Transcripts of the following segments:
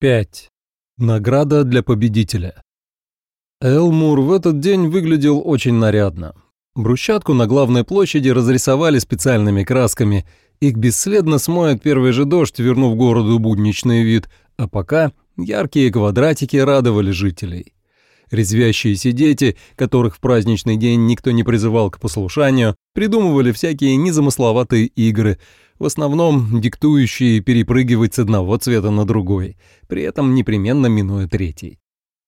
5. Награда для победителя. Элмур в этот день выглядел очень нарядно. Брусчатку на главной площади разрисовали специальными красками. Их бесследно смоет первый же дождь, вернув городу будничный вид, а пока яркие квадратики радовали жителей. Резвящиеся дети, которых в праздничный день никто не призывал к послушанию, придумывали всякие незамысловатые игры, в основном диктующие перепрыгивать с одного цвета на другой, при этом непременно минуя третий.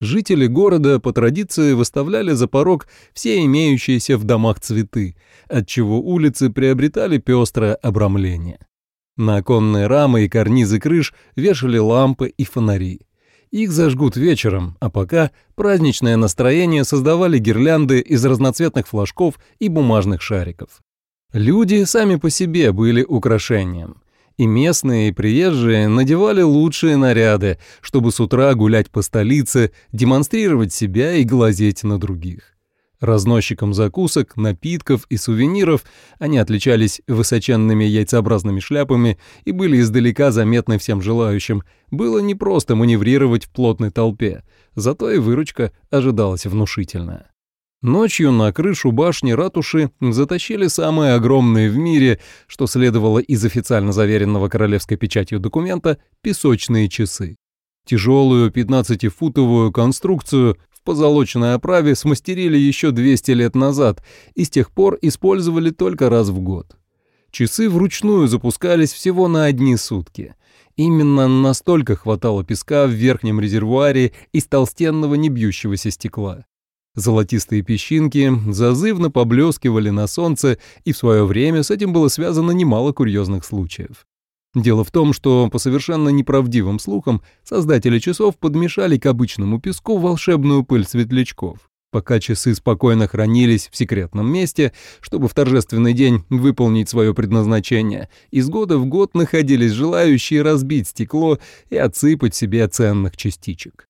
Жители города по традиции выставляли за порог все имеющиеся в домах цветы, отчего улицы приобретали пестрое обрамление. На оконные рамы и карнизы крыш вешали лампы и фонари. Их зажгут вечером, а пока праздничное настроение создавали гирлянды из разноцветных флажков и бумажных шариков. Люди сами по себе были украшением. И местные, и приезжие надевали лучшие наряды, чтобы с утра гулять по столице, демонстрировать себя и глазеть на других. Разносчикам закусок, напитков и сувениров они отличались высоченными яйцеобразными шляпами и были издалека заметны всем желающим. Было непросто маневрировать в плотной толпе, зато и выручка ожидалась внушительная. Ночью на крышу башни ратуши затащили самые огромные в мире, что следовало из официально заверенного королевской печатью документа, песочные часы. Тяжелую 15-футовую конструкцию в позолоченной оправе смастерили еще 200 лет назад и с тех пор использовали только раз в год. Часы вручную запускались всего на одни сутки. Именно настолько хватало песка в верхнем резервуаре из толстенного небьющегося стекла. Золотистые песчинки зазывно поблескивали на солнце, и в свое время с этим было связано немало курьезных случаев. Дело в том, что по совершенно неправдивым слухам создатели часов подмешали к обычному песку волшебную пыль светлячков. Пока часы спокойно хранились в секретном месте, чтобы в торжественный день выполнить свое предназначение, из года в год находились желающие разбить стекло и отсыпать себе ценных частичек.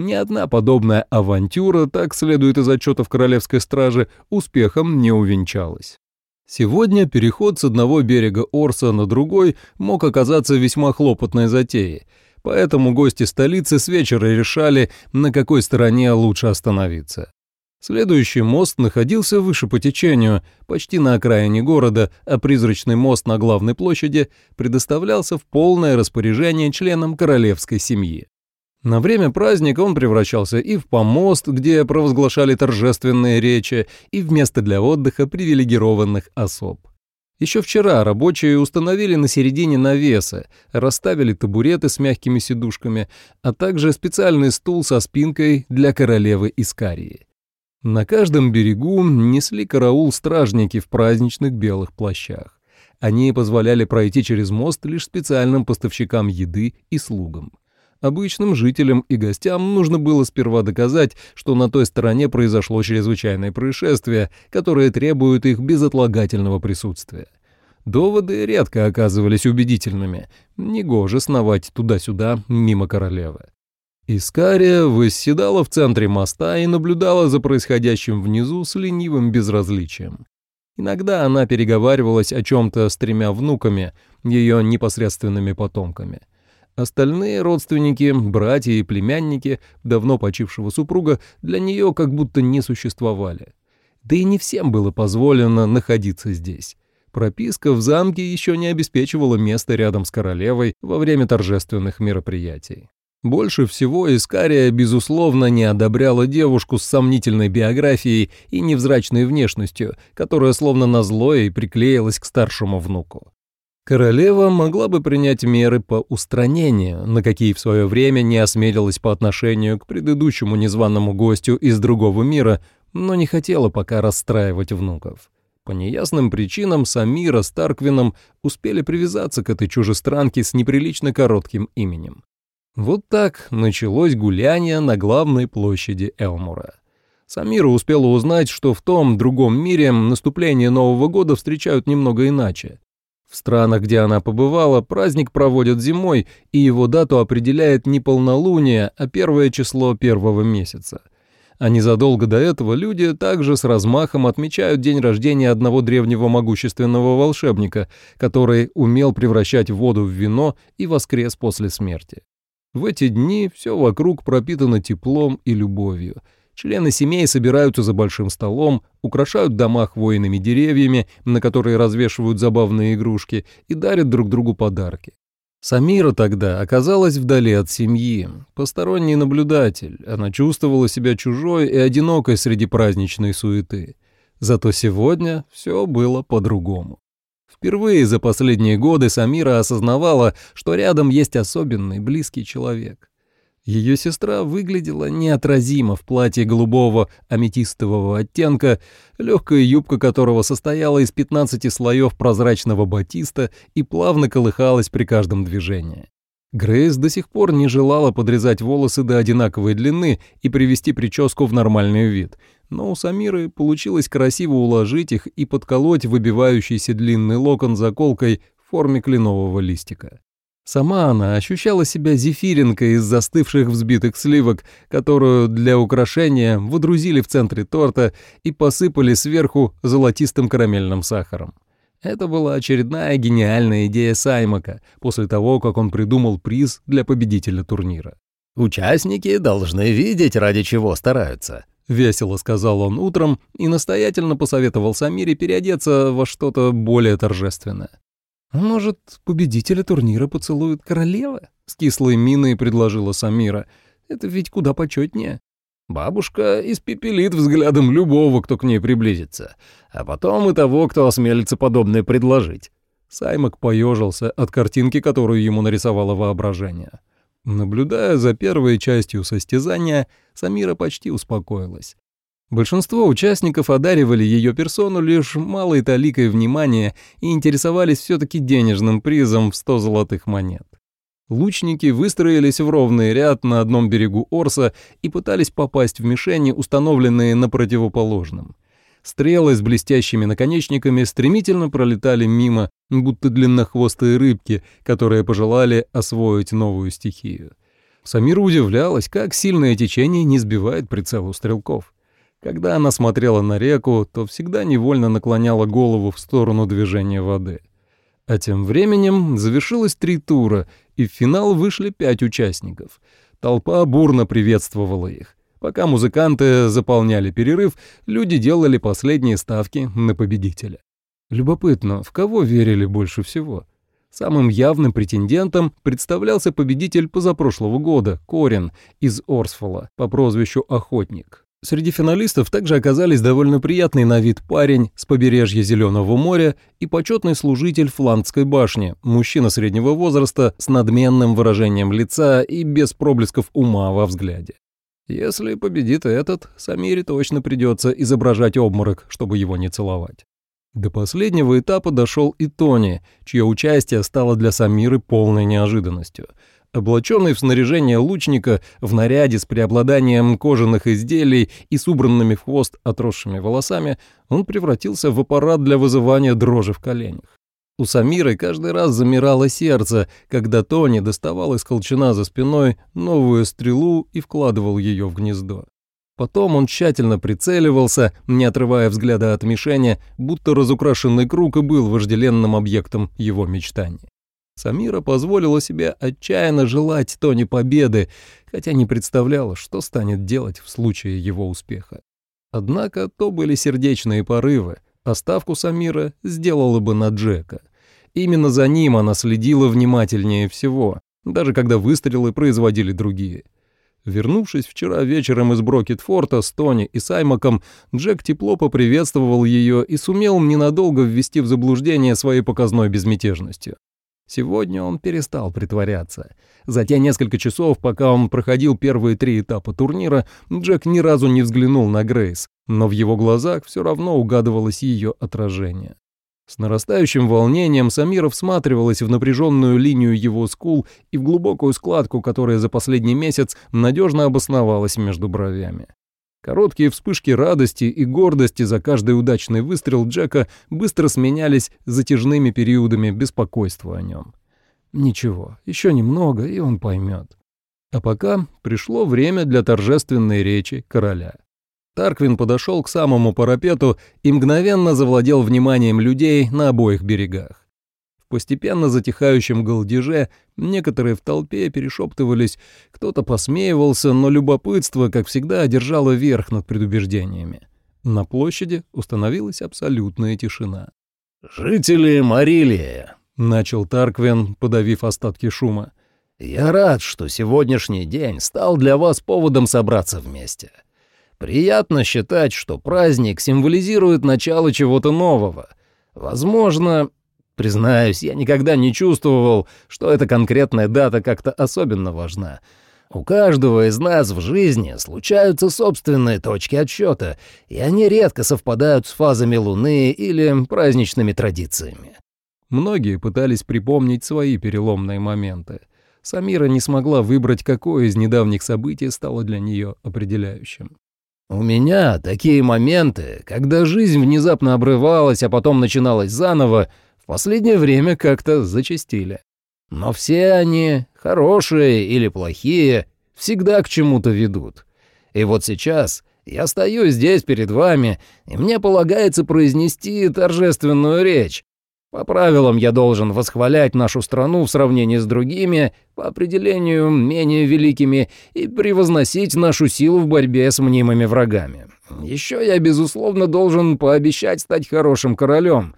Ни одна подобная авантюра, так следует из отчетов Королевской стражи, успехом не увенчалась. Сегодня переход с одного берега Орса на другой мог оказаться весьма хлопотной затеей, поэтому гости столицы с вечера решали, на какой стороне лучше остановиться. Следующий мост находился выше по течению, почти на окраине города, а призрачный мост на главной площади предоставлялся в полное распоряжение членам королевской семьи. На время праздника он превращался и в помост, где провозглашали торжественные речи, и в место для отдыха привилегированных особ. Еще вчера рабочие установили на середине навеса, расставили табуреты с мягкими сидушками, а также специальный стул со спинкой для королевы Искарии. На каждом берегу несли караул стражники в праздничных белых плащах. Они позволяли пройти через мост лишь специальным поставщикам еды и слугам. Обычным жителям и гостям нужно было сперва доказать, что на той стороне произошло чрезвычайное происшествие, которое требует их безотлагательного присутствия. Доводы редко оказывались убедительными, негоже сновать туда-сюда мимо королевы. Искария восседала в центре моста и наблюдала за происходящим внизу с ленивым безразличием. Иногда она переговаривалась о чем-то с тремя внуками, ее непосредственными потомками. Остальные родственники, братья и племянники давно почившего супруга для нее как будто не существовали. Да и не всем было позволено находиться здесь. Прописка в замке еще не обеспечивала место рядом с королевой во время торжественных мероприятий. Больше всего Искария, безусловно, не одобряла девушку с сомнительной биографией и невзрачной внешностью, которая словно назло и приклеилась к старшему внуку. Королева могла бы принять меры по устранению, на какие в свое время не осмелилась по отношению к предыдущему незваному гостю из другого мира, но не хотела пока расстраивать внуков. По неясным причинам Самира с Тарквином успели привязаться к этой чужестранке с неприлично коротким именем. Вот так началось гуляние на главной площади Элмура. Самира успела узнать, что в том другом мире наступление Нового года встречают немного иначе. В странах, где она побывала, праздник проводят зимой, и его дату определяет не полнолуние, а первое число первого месяца. А незадолго до этого люди также с размахом отмечают день рождения одного древнего могущественного волшебника, который умел превращать воду в вино и воскрес после смерти. В эти дни все вокруг пропитано теплом и любовью. Члены семей собираются за большим столом, украшают дома хвойными деревьями, на которые развешивают забавные игрушки, и дарят друг другу подарки. Самира тогда оказалась вдали от семьи, посторонний наблюдатель, она чувствовала себя чужой и одинокой среди праздничной суеты. Зато сегодня все было по-другому. Впервые за последние годы Самира осознавала, что рядом есть особенный, близкий человек. Ее сестра выглядела неотразимо в платье голубого аметистового оттенка, легкая юбка которого состояла из 15 слоев прозрачного батиста и плавно колыхалась при каждом движении. Грейс до сих пор не желала подрезать волосы до одинаковой длины и привести прическу в нормальный вид, но у Самиры получилось красиво уложить их и подколоть выбивающийся длинный локон заколкой в форме кленового листика. Сама она ощущала себя зефиринкой из застывших взбитых сливок, которую для украшения выдрузили в центре торта и посыпали сверху золотистым карамельным сахаром. Это была очередная гениальная идея Саймака после того, как он придумал приз для победителя турнира. «Участники должны видеть, ради чего стараются», — весело сказал он утром и настоятельно посоветовал Самире переодеться во что-то более торжественное. «Может, победителя турнира поцелует королева?» — с кислой миной предложила Самира. «Это ведь куда почетнее». Бабушка испепелит взглядом любого, кто к ней приблизится, а потом и того, кто осмелится подобное предложить. Саймак поежился от картинки, которую ему нарисовало воображение. Наблюдая за первой частью состязания, Самира почти успокоилась. Большинство участников одаривали ее персону лишь малой таликой внимания и интересовались все-таки денежным призом в 100 золотых монет. Лучники выстроились в ровный ряд на одном берегу Орса и пытались попасть в мишени, установленные на противоположном. Стрелы с блестящими наконечниками стремительно пролетали мимо, будто длиннохвостые рыбки, которые пожелали освоить новую стихию. Самира удивлялась, как сильное течение не сбивает прицел у стрелков. Когда она смотрела на реку, то всегда невольно наклоняла голову в сторону движения воды. А тем временем завершилось три тура, и в финал вышли пять участников. Толпа бурно приветствовала их. Пока музыканты заполняли перерыв, люди делали последние ставки на победителя. Любопытно, в кого верили больше всего? Самым явным претендентом представлялся победитель позапрошлого года, Корин, из Орсфола, по прозвищу Охотник. Среди финалистов также оказались довольно приятный на вид парень с побережья Зеленого моря и почетный служитель Фландской башни, мужчина среднего возраста с надменным выражением лица и без проблесков ума во взгляде. Если победит этот, Самире точно придется изображать обморок, чтобы его не целовать. До последнего этапа дошел и Тони, чье участие стало для Самиры полной неожиданностью — Облаченный в снаряжение лучника, в наряде с преобладанием кожаных изделий и с убранными в хвост отросшими волосами, он превратился в аппарат для вызывания дрожи в коленях. У Самиры каждый раз замирало сердце, когда Тони доставал из колчана за спиной новую стрелу и вкладывал ее в гнездо. Потом он тщательно прицеливался, не отрывая взгляда от мишени, будто разукрашенный круг и был вожделенным объектом его мечтаний. Самира позволила себе отчаянно желать Тони победы, хотя не представляла, что станет делать в случае его успеха. Однако то были сердечные порывы, а ставку Самира сделала бы на Джека. Именно за ним она следила внимательнее всего, даже когда выстрелы производили другие. Вернувшись вчера вечером из Брокетфорта с Тони и Саймаком, Джек тепло поприветствовал ее и сумел ненадолго ввести в заблуждение своей показной безмятежностью. Сегодня он перестал притворяться. За те несколько часов, пока он проходил первые три этапа турнира, Джек ни разу не взглянул на Грейс, но в его глазах все равно угадывалось ее отражение. С нарастающим волнением Самира всматривалась в напряженную линию его скул и в глубокую складку, которая за последний месяц надежно обосновалась между бровями. Короткие вспышки радости и гордости за каждый удачный выстрел Джека быстро сменялись затяжными периодами беспокойства о нем. Ничего, еще немного, и он поймет. А пока пришло время для торжественной речи короля. Тарквин подошел к самому парапету и мгновенно завладел вниманием людей на обоих берегах. Постепенно затихающем голдеже некоторые в толпе перешептывались, кто-то посмеивался, но любопытство, как всегда, одержало верх над предубеждениями. На площади установилась абсолютная тишина. «Жители Марилия», — начал Тарквен, подавив остатки шума, — «я рад, что сегодняшний день стал для вас поводом собраться вместе. Приятно считать, что праздник символизирует начало чего-то нового. Возможно, признаюсь, я никогда не чувствовал, что эта конкретная дата как-то особенно важна». У каждого из нас в жизни случаются собственные точки отсчета, и они редко совпадают с фазами Луны или праздничными традициями. Многие пытались припомнить свои переломные моменты. Самира не смогла выбрать, какое из недавних событий стало для нее определяющим. «У меня такие моменты, когда жизнь внезапно обрывалась, а потом начиналась заново, последнее время как-то зачастили. Но все они, хорошие или плохие, всегда к чему-то ведут. И вот сейчас я стою здесь перед вами, и мне полагается произнести торжественную речь. По правилам я должен восхвалять нашу страну в сравнении с другими, по определению менее великими, и превозносить нашу силу в борьбе с мнимыми врагами. Еще я, безусловно, должен пообещать стать хорошим королем.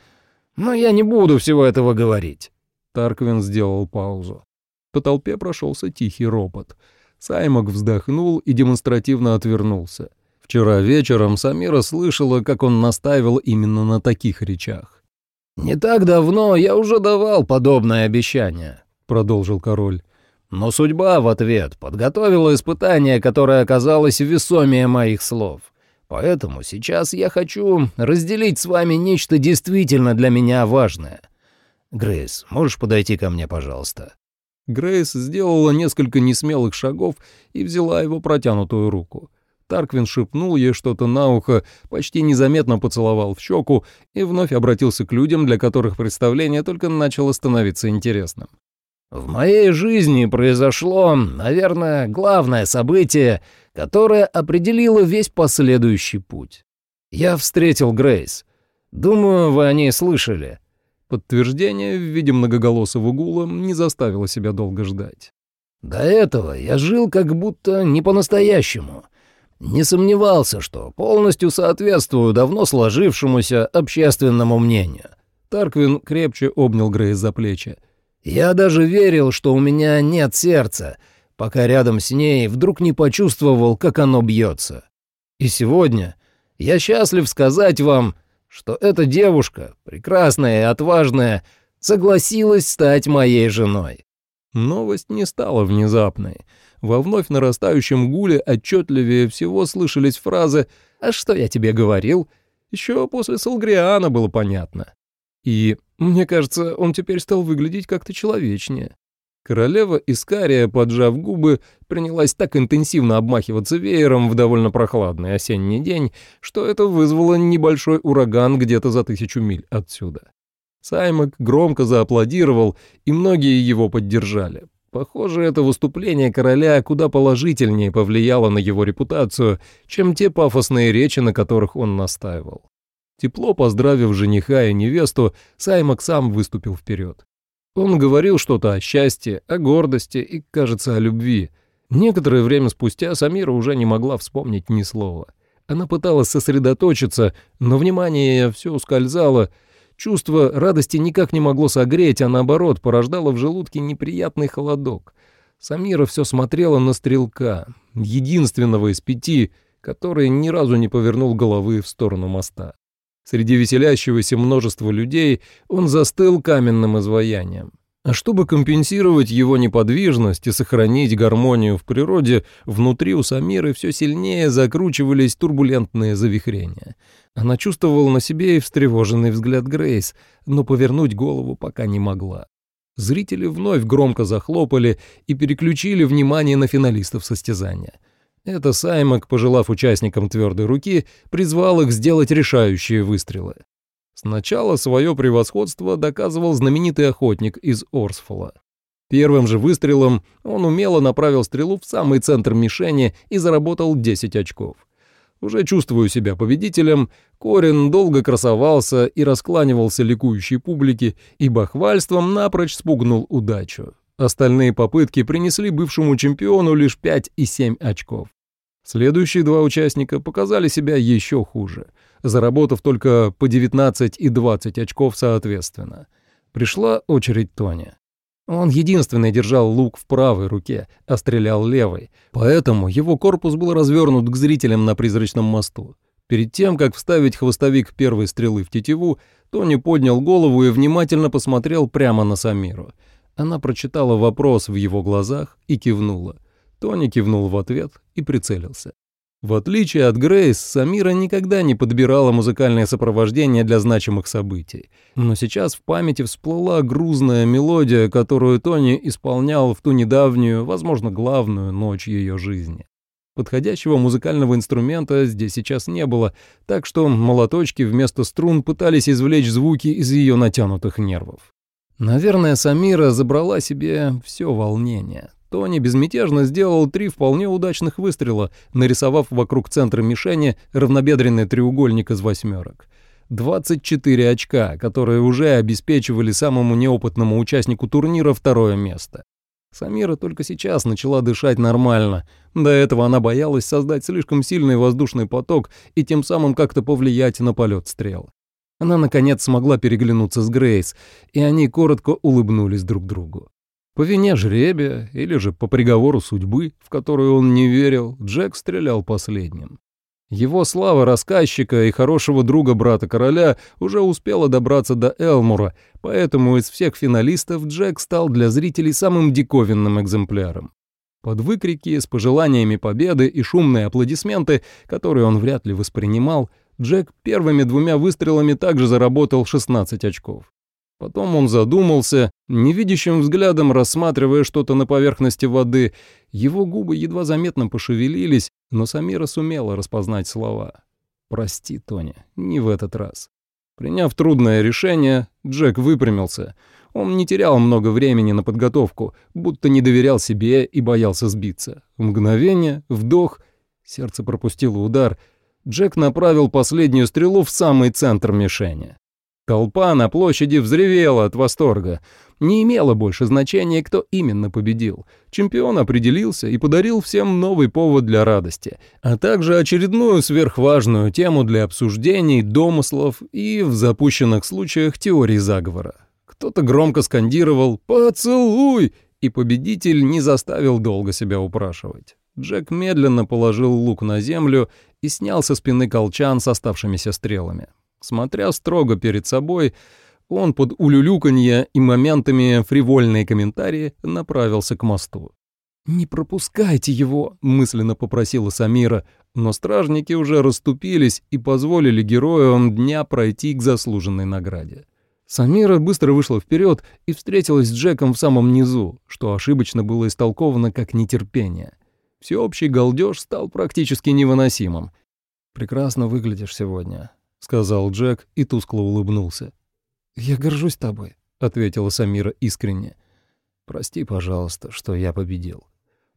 Но я не буду всего этого говорить. Тарквин сделал паузу. По толпе прошелся тихий ропот. Саймок вздохнул и демонстративно отвернулся. Вчера вечером Самира слышала, как он настаивал именно на таких речах. «Не так давно я уже давал подобное обещание», — продолжил король. «Но судьба в ответ подготовила испытание, которое оказалось весомее моих слов. Поэтому сейчас я хочу разделить с вами нечто действительно для меня важное. Грейс, можешь подойти ко мне, пожалуйста?» Грейс сделала несколько несмелых шагов и взяла его протянутую руку. Тарквин шепнул ей что-то на ухо, почти незаметно поцеловал в щеку и вновь обратился к людям, для которых представление только начало становиться интересным. «В моей жизни произошло, наверное, главное событие, которое определило весь последующий путь. Я встретил Грейс. Думаю, вы о ней слышали. Подтверждение в виде многоголосого гула не заставило себя долго ждать. «До этого я жил как будто не по-настоящему. Не сомневался, что полностью соответствую давно сложившемуся общественному мнению». Тарквин крепче обнял Грейс за плечи. «Я даже верил, что у меня нет сердца, пока рядом с ней вдруг не почувствовал, как оно бьется. И сегодня я счастлив сказать вам, что эта девушка, прекрасная и отважная, согласилась стать моей женой. Новость не стала внезапной. Во вновь нарастающем гуле отчетливее всего слышались фразы «А что я тебе говорил?» Еще после Салгриана было понятно. И, мне кажется, он теперь стал выглядеть как-то человечнее. Королева Искария, поджав губы, принялась так интенсивно обмахиваться веером в довольно прохладный осенний день, что это вызвало небольшой ураган где-то за тысячу миль отсюда. Саймак громко зааплодировал, и многие его поддержали. Похоже, это выступление короля куда положительнее повлияло на его репутацию, чем те пафосные речи, на которых он настаивал. Тепло поздравив жениха и невесту, Саймак сам выступил вперед. Он говорил что-то о счастье, о гордости и, кажется, о любви. Некоторое время спустя Самира уже не могла вспомнить ни слова. Она пыталась сосредоточиться, но внимание все ускользало. Чувство радости никак не могло согреть, а наоборот, порождало в желудке неприятный холодок. Самира все смотрела на стрелка, единственного из пяти, который ни разу не повернул головы в сторону моста. Среди веселящегося множества людей он застыл каменным изваянием. А чтобы компенсировать его неподвижность и сохранить гармонию в природе, внутри у Самиры все сильнее закручивались турбулентные завихрения. Она чувствовала на себе и встревоженный взгляд Грейс, но повернуть голову пока не могла. Зрители вновь громко захлопали и переключили внимание на финалистов состязания — это Саймак, пожелав участникам твердой руки, призвал их сделать решающие выстрелы. Сначала свое превосходство доказывал знаменитый охотник из Орсфола. Первым же выстрелом он умело направил стрелу в самый центр мишени и заработал 10 очков. Уже чувствую себя победителем, Корин долго красовался и раскланивался ликующей публике, и бахвальством напрочь спугнул удачу. Остальные попытки принесли бывшему чемпиону лишь 5 и 7 очков. Следующие два участника показали себя еще хуже, заработав только по 19 и 20 очков соответственно. Пришла очередь Тони. Он единственный держал лук в правой руке, а стрелял левой, поэтому его корпус был развернут к зрителям на призрачном мосту. Перед тем, как вставить хвостовик первой стрелы в тетиву, Тони поднял голову и внимательно посмотрел прямо на Самиру. Она прочитала вопрос в его глазах и кивнула. Тони кивнул в ответ и прицелился. В отличие от Грейс, Самира никогда не подбирала музыкальное сопровождение для значимых событий. Но сейчас в памяти всплыла грузная мелодия, которую Тони исполнял в ту недавнюю, возможно, главную ночь ее жизни. Подходящего музыкального инструмента здесь сейчас не было, так что молоточки вместо струн пытались извлечь звуки из ее натянутых нервов. Наверное, Самира забрала себе все волнение, Тони безмятежно сделал три вполне удачных выстрела, нарисовав вокруг центра мишени равнобедренный треугольник из восьмерок. 24 очка, которые уже обеспечивали самому неопытному участнику турнира второе место. Самира только сейчас начала дышать нормально. До этого она боялась создать слишком сильный воздушный поток и тем самым как-то повлиять на полет стрел. Она, наконец, смогла переглянуться с Грейс, и они коротко улыбнулись друг другу. По вине жребия или же по приговору судьбы, в которую он не верил, Джек стрелял последним. Его слава рассказчика и хорошего друга брата короля уже успела добраться до Элмура, поэтому из всех финалистов Джек стал для зрителей самым диковинным экземпляром. Под выкрики с пожеланиями победы и шумные аплодисменты, которые он вряд ли воспринимал, Джек первыми двумя выстрелами также заработал 16 очков. Потом он задумался, невидящим взглядом рассматривая что-то на поверхности воды. Его губы едва заметно пошевелились, но Самира сумела распознать слова. «Прости, Тони, не в этот раз». Приняв трудное решение, Джек выпрямился. Он не терял много времени на подготовку, будто не доверял себе и боялся сбиться. Мгновение, вдох, сердце пропустило удар. Джек направил последнюю стрелу в самый центр мишени. Толпа на площади взревела от восторга. Не имело больше значения, кто именно победил. Чемпион определился и подарил всем новый повод для радости, а также очередную сверхважную тему для обсуждений, домыслов и, в запущенных случаях, теорий заговора. Кто-то громко скандировал «Поцелуй!» и победитель не заставил долго себя упрашивать. Джек медленно положил лук на землю и снял со спины колчан с оставшимися стрелами. Смотря строго перед собой, он под улюлюканье и моментами фривольные комментарии направился к мосту. «Не пропускайте его», — мысленно попросила Самира, но стражники уже расступились и позволили героям дня пройти к заслуженной награде. Самира быстро вышла вперед и встретилась с Джеком в самом низу, что ошибочно было истолковано как нетерпение. Всеобщий галдеж стал практически невыносимым. «Прекрасно выглядишь сегодня», — сказал Джек и тускло улыбнулся. «Я горжусь тобой», — ответила Самира искренне. «Прости, пожалуйста, что я победил».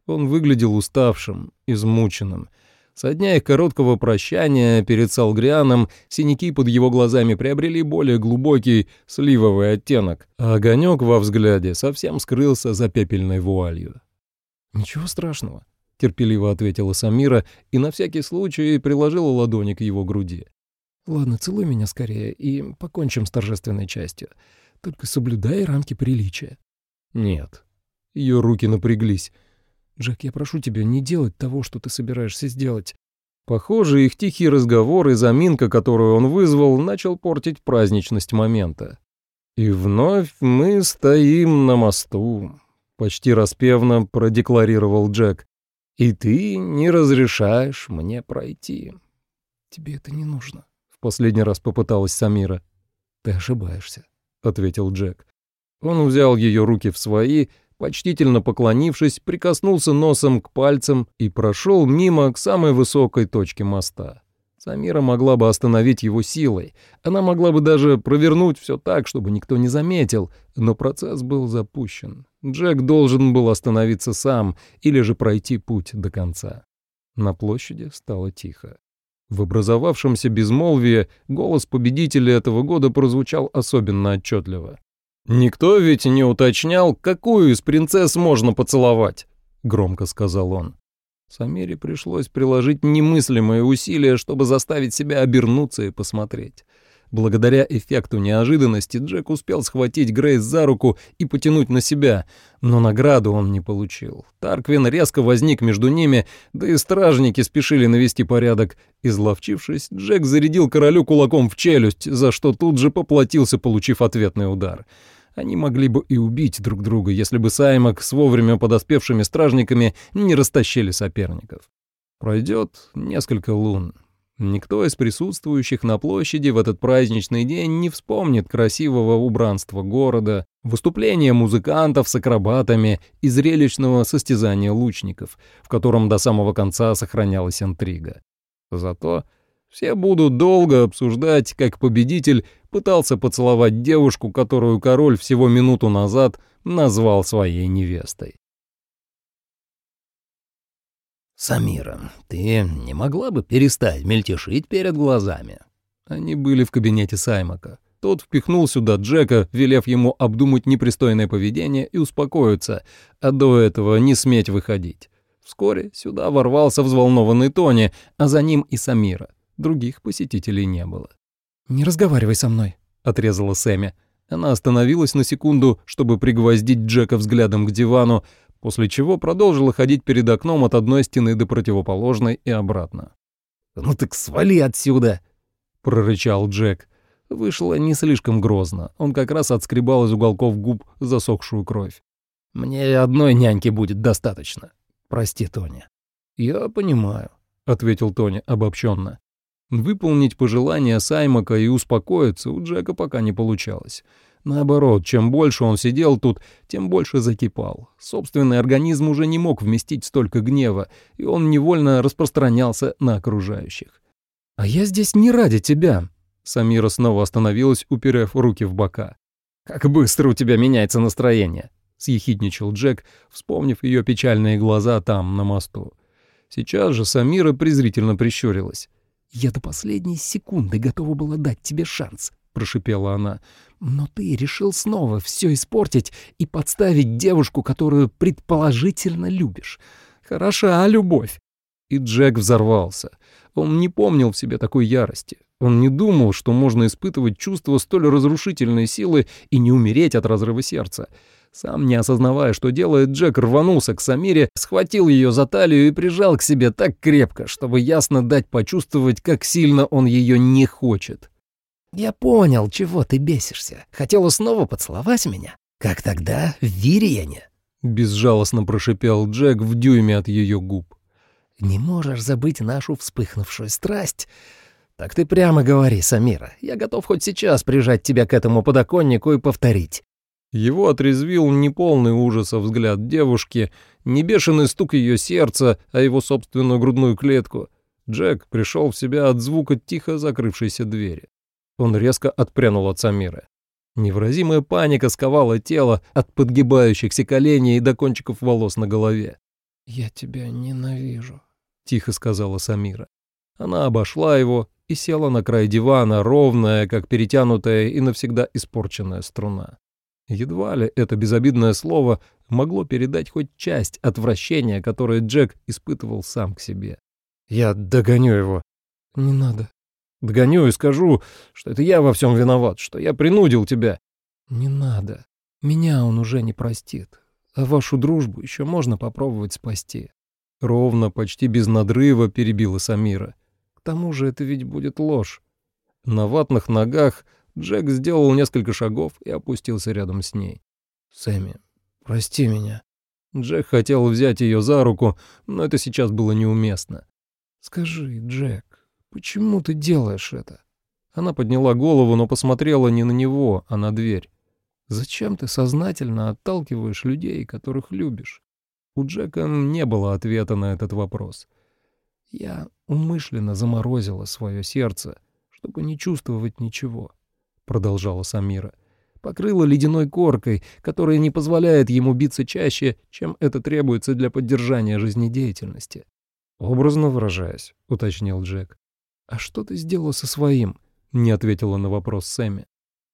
Он выглядел уставшим, измученным. Со дня их короткого прощания перед Салгрианом синяки под его глазами приобрели более глубокий сливовый оттенок, а огонек во взгляде совсем скрылся за пепельной вуалью. «Ничего страшного», — терпеливо ответила Самира и на всякий случай приложила ладони к его груди. Ладно, целуй меня скорее и покончим с торжественной частью. Только соблюдай рамки приличия. Нет. Ее руки напряглись. Джек, я прошу тебя не делать того, что ты собираешься сделать. Похоже, их тихий разговор и заминка, которую он вызвал, начал портить праздничность момента. И вновь мы стоим на мосту, почти распевно продекларировал Джек. И ты не разрешаешь мне пройти. Тебе это не нужно последний раз попыталась Самира. «Ты ошибаешься», — ответил Джек. Он взял ее руки в свои, почтительно поклонившись, прикоснулся носом к пальцам и прошел мимо к самой высокой точке моста. Самира могла бы остановить его силой, она могла бы даже провернуть все так, чтобы никто не заметил, но процесс был запущен. Джек должен был остановиться сам или же пройти путь до конца. На площади стало тихо. В образовавшемся безмолвии голос победителя этого года прозвучал особенно отчетливо. «Никто ведь не уточнял, какую из принцесс можно поцеловать», — громко сказал он. Самире пришлось приложить немыслимые усилия, чтобы заставить себя обернуться и посмотреть. Благодаря эффекту неожиданности Джек успел схватить Грейс за руку и потянуть на себя, но награду он не получил. Тарквин резко возник между ними, да и стражники спешили навести порядок. Изловчившись, Джек зарядил королю кулаком в челюсть, за что тут же поплатился, получив ответный удар. Они могли бы и убить друг друга, если бы Саймак с вовремя подоспевшими стражниками не растащили соперников. Пройдет несколько лун. Никто из присутствующих на площади в этот праздничный день не вспомнит красивого убранства города, выступления музыкантов с акробатами и зрелищного состязания лучников, в котором до самого конца сохранялась интрига. Зато все будут долго обсуждать, как победитель пытался поцеловать девушку, которую король всего минуту назад назвал своей невестой. «Самира, ты не могла бы перестать мельтешить перед глазами?» Они были в кабинете Саймака. Тот впихнул сюда Джека, велев ему обдумать непристойное поведение и успокоиться, а до этого не сметь выходить. Вскоре сюда ворвался взволнованный Тони, а за ним и Самира. Других посетителей не было. «Не разговаривай со мной», — отрезала Сэмми. Она остановилась на секунду, чтобы пригвоздить Джека взглядом к дивану, после чего продолжила ходить перед окном от одной стены до противоположной и обратно. «Ну так свали отсюда!» — прорычал Джек. Вышло не слишком грозно. Он как раз отскребал из уголков губ засохшую кровь. «Мне одной няньки будет достаточно. Прости, Тоня». «Я понимаю», — ответил Тоня обобщенно. Выполнить пожелания Саймака и успокоиться у Джека пока не получалось. Наоборот, чем больше он сидел тут, тем больше закипал. Собственный организм уже не мог вместить столько гнева, и он невольно распространялся на окружающих. «А я здесь не ради тебя», — Самира снова остановилась, уперев руки в бока. «Как быстро у тебя меняется настроение», — съехидничал Джек, вспомнив ее печальные глаза там, на мосту. Сейчас же Самира презрительно прищурилась. «Я до последней секунды готова была дать тебе шанс», — прошипела она. «Но ты решил снова все испортить и подставить девушку, которую предположительно любишь. Хороша любовь». И Джек взорвался. Он не помнил в себе такой ярости. Он не думал, что можно испытывать чувство столь разрушительной силы и не умереть от разрыва сердца. Сам не осознавая, что делает, Джек рванулся к Самире, схватил ее за талию и прижал к себе так крепко, чтобы ясно дать почувствовать, как сильно он ее не хочет. «Я понял, чего ты бесишься. Хотела снова поцеловать меня? Как тогда в Вириене?» Безжалостно прошипел Джек в дюйме от ее губ. «Не можешь забыть нашу вспыхнувшую страсть?» «Так ты прямо говори, Самира. Я готов хоть сейчас прижать тебя к этому подоконнику и повторить. Его отрезвил не полный ужаса взгляд девушки, не бешеный стук ее сердца, а его собственную грудную клетку. Джек пришел в себя от звука тихо закрывшейся двери. Он резко отпрянул от Самиры. Невыразимая паника сковала тело от подгибающихся коленей до кончиков волос на голове. «Я тебя ненавижу», — тихо сказала Самира. Она обошла его и села на край дивана, ровная, как перетянутая и навсегда испорченная струна. Едва ли это безобидное слово могло передать хоть часть отвращения, которое Джек испытывал сам к себе. «Я догоню его». «Не надо». «Догоню и скажу, что это я во всем виноват, что я принудил тебя». «Не надо. Меня он уже не простит. А вашу дружбу еще можно попробовать спасти». Ровно, почти без надрыва перебила Самира. К тому же это ведь будет ложь. На ватных ногах Джек сделал несколько шагов и опустился рядом с ней. «Сэмми, прости меня». Джек хотел взять ее за руку, но это сейчас было неуместно. «Скажи, Джек, почему ты делаешь это?» Она подняла голову, но посмотрела не на него, а на дверь. «Зачем ты сознательно отталкиваешь людей, которых любишь?» У Джека не было ответа на этот вопрос. «Я умышленно заморозила свое сердце, чтобы не чувствовать ничего продолжала Самира, покрыла ледяной коркой, которая не позволяет ему биться чаще, чем это требуется для поддержания жизнедеятельности. «Образно выражаясь», — уточнил Джек. «А что ты сделала со своим?» — не ответила на вопрос Сэмми.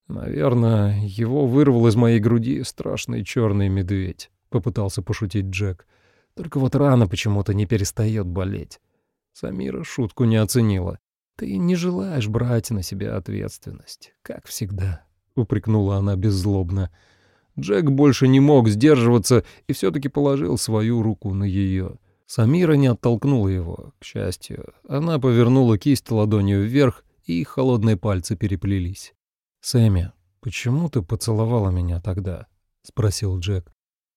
«Наверное, его вырвал из моей груди страшный черный медведь», — попытался пошутить Джек. «Только вот рана почему-то не перестает болеть». Самира шутку не оценила. «Ты не желаешь брать на себя ответственность, как всегда», — упрекнула она беззлобно. Джек больше не мог сдерживаться и все-таки положил свою руку на ее. Самира не оттолкнула его, к счастью. Она повернула кисть ладонью вверх, и холодные пальцы переплелись. «Сэмми, почему ты поцеловала меня тогда?» — спросил Джек.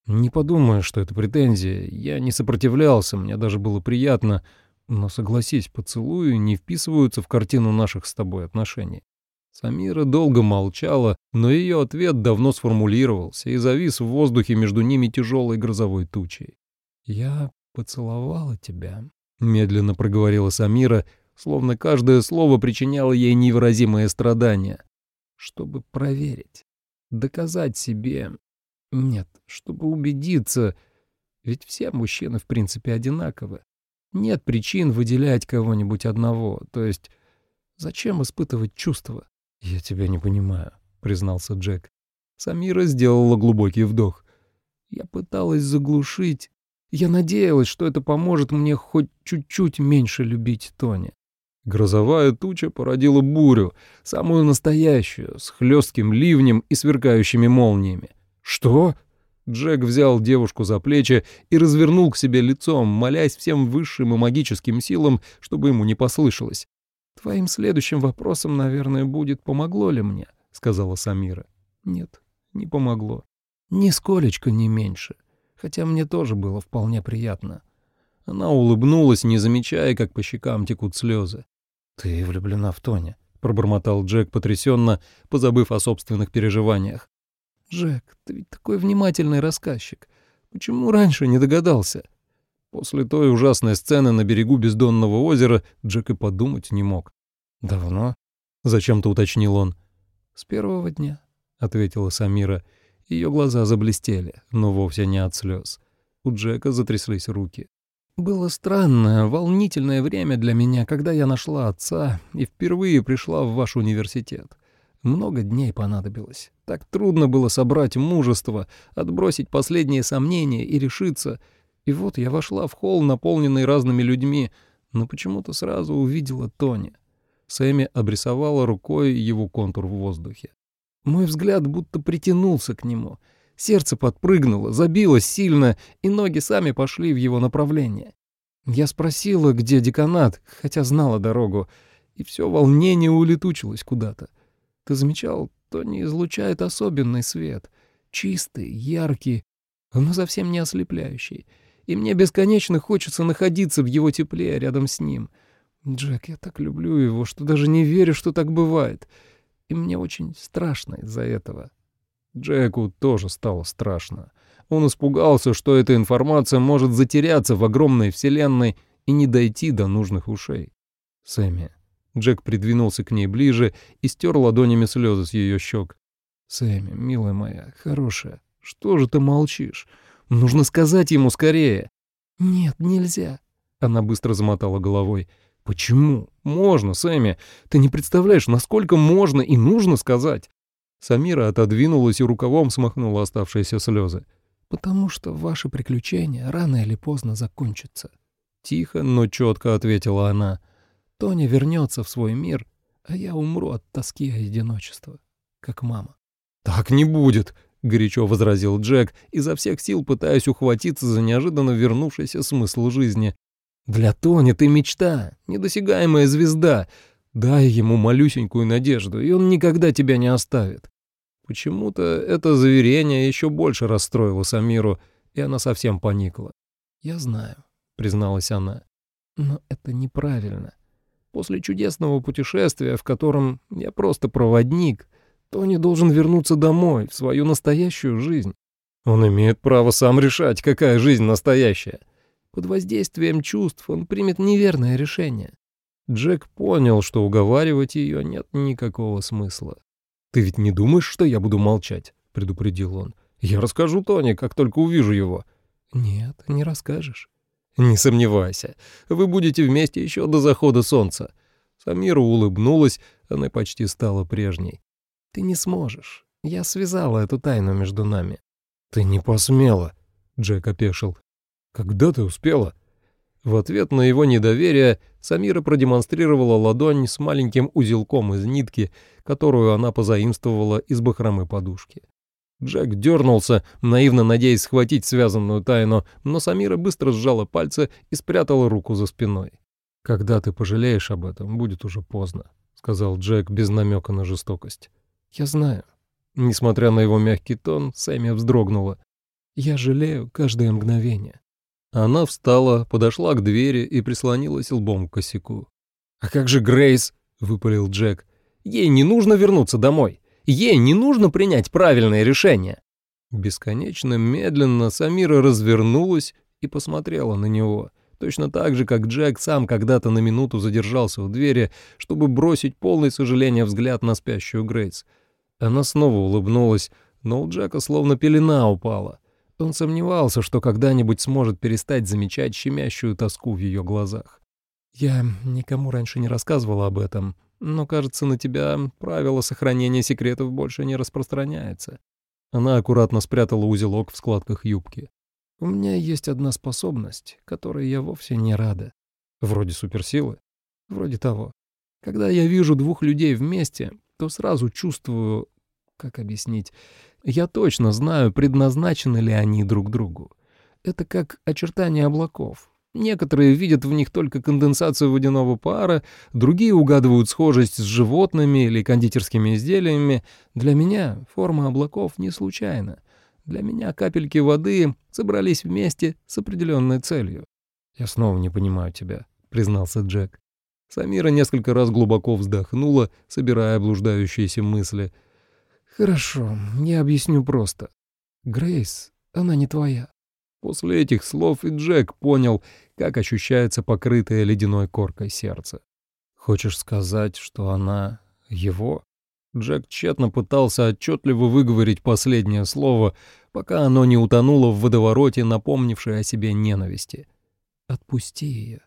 «Не подумай, что это претензия. Я не сопротивлялся, мне даже было приятно. Но согласись, поцелуи не вписываются в картину наших с тобой отношений». Самира долго молчала, но ее ответ давно сформулировался и завис в воздухе между ними тяжелой грозовой тучей. «Я поцеловала тебя», — медленно проговорила Самира, словно каждое слово причиняло ей невыразимое страдание. «Чтобы проверить, доказать себе. Нет, чтобы убедиться, ведь все мужчины в принципе одинаковы. Нет причин выделять кого-нибудь одного, то есть зачем испытывать чувства?» «Я тебя не понимаю», — признался Джек. Самира сделала глубокий вдох. «Я пыталась заглушить я надеялась, что это поможет мне хоть чуть-чуть меньше любить Тони. Грозовая туча породила бурю, самую настоящую, с хлестким ливнем и сверкающими молниями. «Что?» Джек взял девушку за плечи и развернул к себе лицом, молясь всем высшим и магическим силам, чтобы ему не послышалось. «Твоим следующим вопросом, наверное, будет, помогло ли мне?» — сказала Самира. «Нет, не помогло. Нисколечко не меньше хотя мне тоже было вполне приятно. Она улыбнулась, не замечая, как по щекам текут слезы. «Ты влюблена в Тони», — пробормотал Джек потрясенно, позабыв о собственных переживаниях. «Джек, ты ведь такой внимательный рассказчик. Почему раньше не догадался?» После той ужасной сцены на берегу бездонного озера Джек и подумать не мог. «Давно?» — зачем-то уточнил он. «С первого дня», — ответила Самира. Ее глаза заблестели, но вовсе не от слез. У Джека затряслись руки. «Было странное, волнительное время для меня, когда я нашла отца и впервые пришла в ваш университет. Много дней понадобилось. Так трудно было собрать мужество, отбросить последние сомнения и решиться. И вот я вошла в холл, наполненный разными людьми, но почему-то сразу увидела Тони. Сэмми обрисовала рукой его контур в воздухе. Мой взгляд будто притянулся к нему. Сердце подпрыгнуло, забилось сильно, и ноги сами пошли в его направление. Я спросила, где деканат, хотя знала дорогу, и все волнение улетучилось куда-то. Ты замечал, Тони излучает особенный свет. Чистый, яркий, но совсем не ослепляющий. И мне бесконечно хочется находиться в его тепле рядом с ним. Джек, я так люблю его, что даже не верю, что так бывает и мне очень страшно из-за этого. Джеку тоже стало страшно. Он испугался, что эта информация может затеряться в огромной вселенной и не дойти до нужных ушей. «Сэмми». Джек придвинулся к ней ближе и стер ладонями слезы с ее щек. «Сэмми, милая моя, хорошая, что же ты молчишь? Нужно сказать ему скорее». «Нет, нельзя». Она быстро замотала головой. «Почему? Можно, Сэмми. Ты не представляешь, насколько можно и нужно сказать». Самира отодвинулась и рукавом смахнула оставшиеся слезы. «Потому что ваши приключения рано или поздно закончатся». Тихо, но четко ответила она. «Тоня вернется в свой мир, а я умру от тоски и одиночества, как мама». «Так не будет», — горячо возразил Джек, изо всех сил пытаясь ухватиться за неожиданно вернувшийся смысл жизни. Для Тони ты мечта, недосягаемая звезда. Дай ему малюсенькую надежду, и он никогда тебя не оставит. Почему-то это заверение еще больше расстроило Самиру, и она совсем поникла. «Я знаю», — призналась она, — «но это неправильно. После чудесного путешествия, в котором я просто проводник, Тони должен вернуться домой, в свою настоящую жизнь. Он имеет право сам решать, какая жизнь настоящая. Под воздействием чувств он примет неверное решение. Джек понял, что уговаривать ее нет никакого смысла. «Ты ведь не думаешь, что я буду молчать?» — предупредил он. «Я расскажу Тони, как только увижу его». «Нет, не расскажешь». «Не сомневайся. Вы будете вместе еще до захода солнца». Самира улыбнулась, она почти стала прежней. «Ты не сможешь. Я связала эту тайну между нами». «Ты не посмела», — Джек опешил. «Когда ты успела?» В ответ на его недоверие Самира продемонстрировала ладонь с маленьким узелком из нитки, которую она позаимствовала из бахромы подушки. Джек дернулся, наивно надеясь схватить связанную тайну, но Самира быстро сжала пальцы и спрятала руку за спиной. «Когда ты пожалеешь об этом, будет уже поздно», — сказал Джек без намека на жестокость. «Я знаю». Несмотря на его мягкий тон, Сэмми вздрогнула. «Я жалею каждое мгновение». Она встала, подошла к двери и прислонилась лбом к косяку. «А как же Грейс?» — выпалил Джек. «Ей не нужно вернуться домой. Ей не нужно принять правильное решение». Бесконечно медленно Самира развернулась и посмотрела на него, точно так же, как Джек сам когда-то на минуту задержался у двери, чтобы бросить полный сожаления взгляд на спящую Грейс. Она снова улыбнулась, но у Джека словно пелена упала — он сомневался, что когда-нибудь сможет перестать замечать щемящую тоску в ее глазах. «Я никому раньше не рассказывала об этом, но, кажется, на тебя правило сохранения секретов больше не распространяется». Она аккуратно спрятала узелок в складках юбки. «У меня есть одна способность, которой я вовсе не рада. Вроде суперсилы? Вроде того. Когда я вижу двух людей вместе, то сразу чувствую... Как объяснить? Я точно знаю, предназначены ли они друг другу. Это как очертания облаков. Некоторые видят в них только конденсацию водяного пара, другие угадывают схожесть с животными или кондитерскими изделиями. Для меня форма облаков не случайна. Для меня капельки воды собрались вместе с определенной целью. «Я снова не понимаю тебя», — признался Джек. Самира несколько раз глубоко вздохнула, собирая блуждающиеся мысли — «Хорошо, я объясню просто. Грейс, она не твоя». После этих слов и Джек понял, как ощущается покрытое ледяной коркой сердце. «Хочешь сказать, что она его?» Джек тщетно пытался отчетливо выговорить последнее слово, пока оно не утонуло в водовороте, напомнившей о себе ненависти. «Отпусти ее.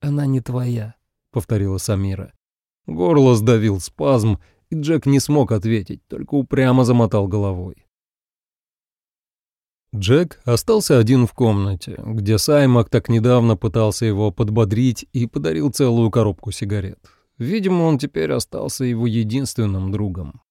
Она не твоя», — повторила Самира. Горло сдавил спазм, и Джек не смог ответить, только упрямо замотал головой. Джек остался один в комнате, где Саймак так недавно пытался его подбодрить и подарил целую коробку сигарет. Видимо, он теперь остался его единственным другом.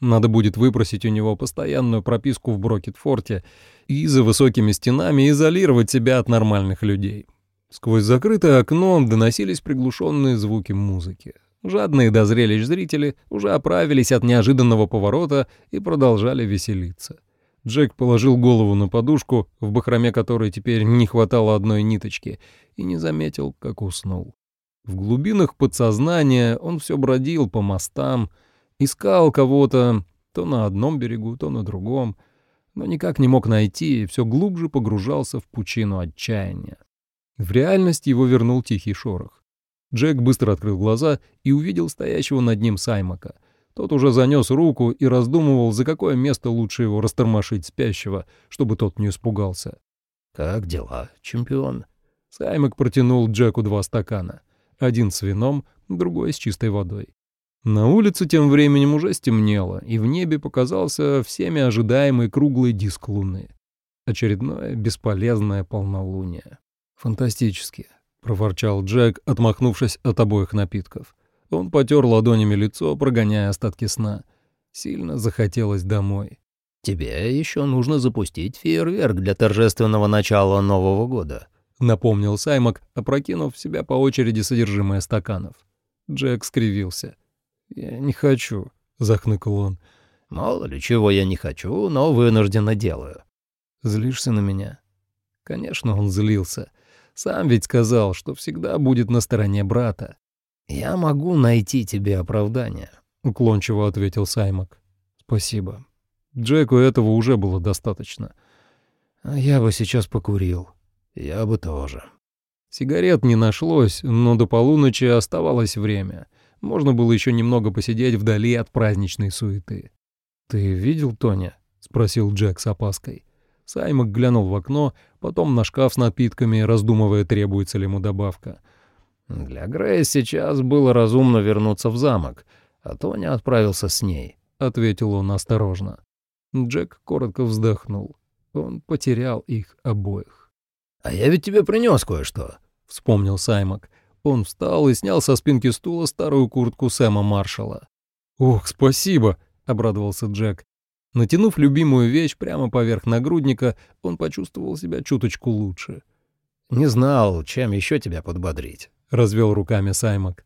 Надо будет выпросить у него постоянную прописку в Брокетфорте и за высокими стенами изолировать себя от нормальных людей. Сквозь закрытое окно доносились приглушенные звуки музыки. Жадные до зрелищ зрители уже оправились от неожиданного поворота и продолжали веселиться. Джек положил голову на подушку, в бахроме которой теперь не хватало одной ниточки, и не заметил, как уснул. В глубинах подсознания он все бродил по мостам, искал кого-то то на одном берегу, то на другом, но никак не мог найти и все глубже погружался в пучину отчаяния. В реальность его вернул тихий шорох. Джек быстро открыл глаза и увидел стоящего над ним Саймака. Тот уже занес руку и раздумывал, за какое место лучше его растормошить спящего, чтобы тот не испугался. «Как дела, чемпион?» Саймак протянул Джеку два стакана. Один с вином, другой с чистой водой. На улице тем временем уже стемнело, и в небе показался всеми ожидаемый круглый диск луны. Очередное бесполезное полнолуние. Фантастически. — проворчал Джек, отмахнувшись от обоих напитков. Он потер ладонями лицо, прогоняя остатки сна. Сильно захотелось домой. «Тебе еще нужно запустить фейерверк для торжественного начала Нового года», — напомнил Саймак, опрокинув в себя по очереди содержимое стаканов. Джек скривился. «Я не хочу», — захныкал он. «Мало ли чего я не хочу, но вынужденно делаю». «Злишься на меня?» Конечно, он злился. Сам ведь сказал, что всегда будет на стороне брата. «Я могу найти тебе оправдание», — уклончиво ответил Саймак. «Спасибо. Джеку этого уже было достаточно. А я бы сейчас покурил. Я бы тоже». Сигарет не нашлось, но до полуночи оставалось время. Можно было еще немного посидеть вдали от праздничной суеты. «Ты видел Тоня?» — спросил Джек с опаской. Саймак глянул в окно, потом на шкаф с напитками, раздумывая, требуется ли ему добавка. Для Грейс сейчас было разумно вернуться в замок, а Тони отправился с ней, — ответил он осторожно. Джек коротко вздохнул. Он потерял их обоих. «А я ведь тебе принес кое-что», — вспомнил Саймак. Он встал и снял со спинки стула старую куртку Сэма Маршалла. «Ох, спасибо!» — обрадовался Джек. Натянув любимую вещь прямо поверх нагрудника, он почувствовал себя чуточку лучше. «Не знал, чем еще тебя подбодрить», — развел руками Саймак.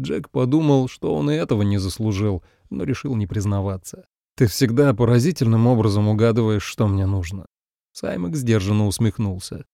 Джек подумал, что он и этого не заслужил, но решил не признаваться. «Ты всегда поразительным образом угадываешь, что мне нужно». Саймак сдержанно усмехнулся.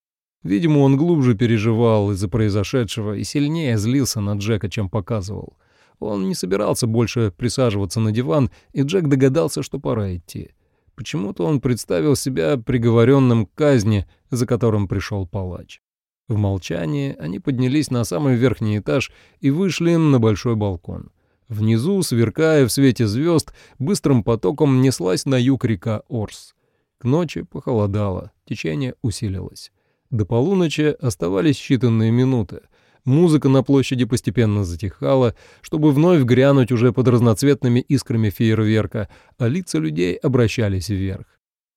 Видимо, он глубже переживал из-за произошедшего и сильнее злился на Джека, чем показывал. Он не собирался больше присаживаться на диван, и Джек догадался, что пора идти. Почему-то он представил себя приговоренным к казни, за которым пришел палач. В молчании они поднялись на самый верхний этаж и вышли на большой балкон. Внизу, сверкая в свете звезд, быстрым потоком неслась на юг река Орс. К ночи похолодало, течение усилилось. До полуночи оставались считанные минуты. Музыка на площади постепенно затихала, чтобы вновь грянуть уже под разноцветными искрами фейерверка, а лица людей обращались вверх.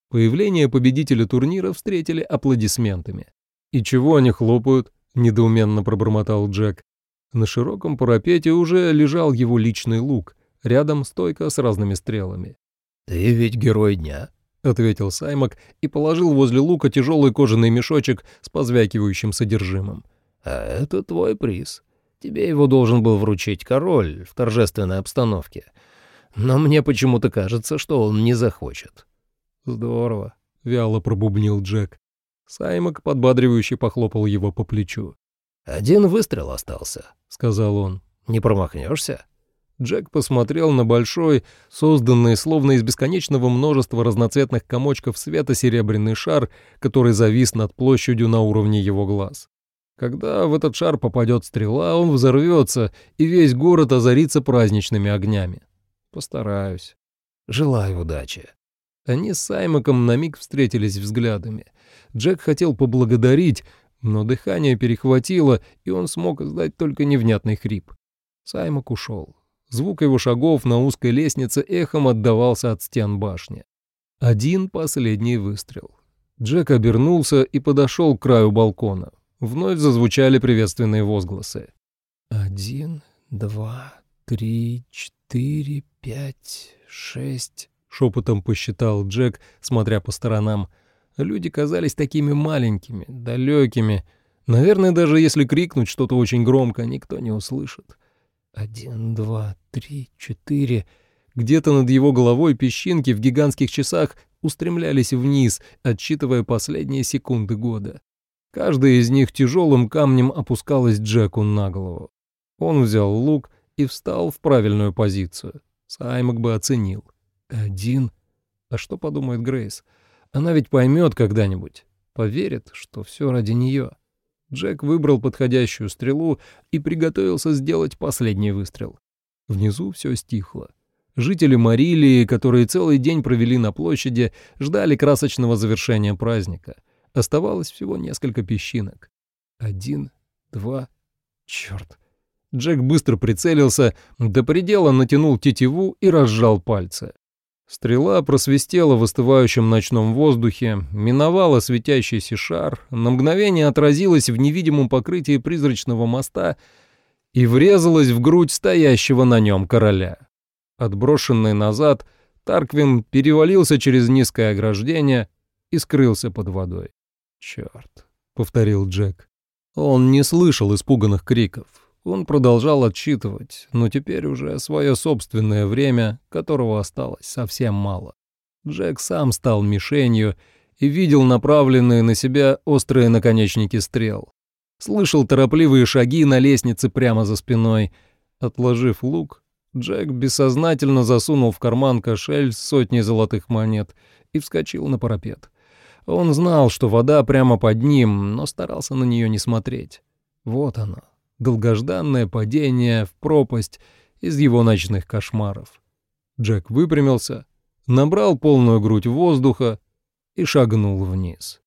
Появление победителя турнира встретили аплодисментами. «И чего они хлопают?» — недоуменно пробормотал Джек. На широком парапете уже лежал его личный лук, рядом стойка с разными стрелами. «Ты ведь герой дня», — ответил Саймак и положил возле лука тяжелый кожаный мешочек с позвякивающим содержимым. «А это твой приз. Тебе его должен был вручить король в торжественной обстановке. Но мне почему-то кажется, что он не захочет». «Здорово», — вяло пробубнил Джек. Саймак подбадривающе похлопал его по плечу. «Один выстрел остался», — сказал он. «Не промахнешься?» Джек посмотрел на большой, созданный словно из бесконечного множества разноцветных комочков света серебряный шар, который завис над площадью на уровне его глаз. Когда в этот шар попадет стрела, он взорвется, и весь город озарится праздничными огнями. Постараюсь. Желаю удачи. Они с Саймаком на миг встретились взглядами. Джек хотел поблагодарить, но дыхание перехватило, и он смог издать только невнятный хрип. Саймак ушел. Звук его шагов на узкой лестнице эхом отдавался от стен башни. Один последний выстрел. Джек обернулся и подошел к краю балкона. Вновь зазвучали приветственные возгласы. «Один, два, три, четыре, пять, шесть...» Шепотом посчитал Джек, смотря по сторонам. Люди казались такими маленькими, далекими. Наверное, даже если крикнуть что-то очень громко, никто не услышит. Один, два, три, четыре. Где-то над его головой песчинки в гигантских часах устремлялись вниз, отсчитывая последние секунды года. Каждая из них тяжелым камнем опускалась Джеку на голову. Он взял лук и встал в правильную позицию. Саймак бы оценил. Один. А что подумает Грейс? Она ведь поймет когда-нибудь. Поверит, что все ради нее. Джек выбрал подходящую стрелу и приготовился сделать последний выстрел. Внизу все стихло. Жители Марилии, которые целый день провели на площади, ждали красочного завершения праздника. Оставалось всего несколько песчинок. Один, два, черт. Джек быстро прицелился, до предела натянул тетиву и разжал пальцы. Стрела просвистела в остывающем ночном воздухе, миновала светящийся шар, на мгновение отразилась в невидимом покрытии призрачного моста и врезалась в грудь стоящего на нем короля. Отброшенный назад, Тарквин перевалился через низкое ограждение и скрылся под водой. «Черт», — повторил Джек. Он не слышал испуганных криков. Он продолжал отсчитывать, но теперь уже свое собственное время, которого осталось совсем мало. Джек сам стал мишенью и видел направленные на себя острые наконечники стрел. Слышал торопливые шаги на лестнице прямо за спиной. Отложив лук, Джек бессознательно засунул в карман кошель с сотней золотых монет и вскочил на парапет. Он знал, что вода прямо под ним, но старался на нее не смотреть. Вот она, долгожданное падение в пропасть из его ночных кошмаров. Джек выпрямился, набрал полную грудь воздуха и шагнул вниз.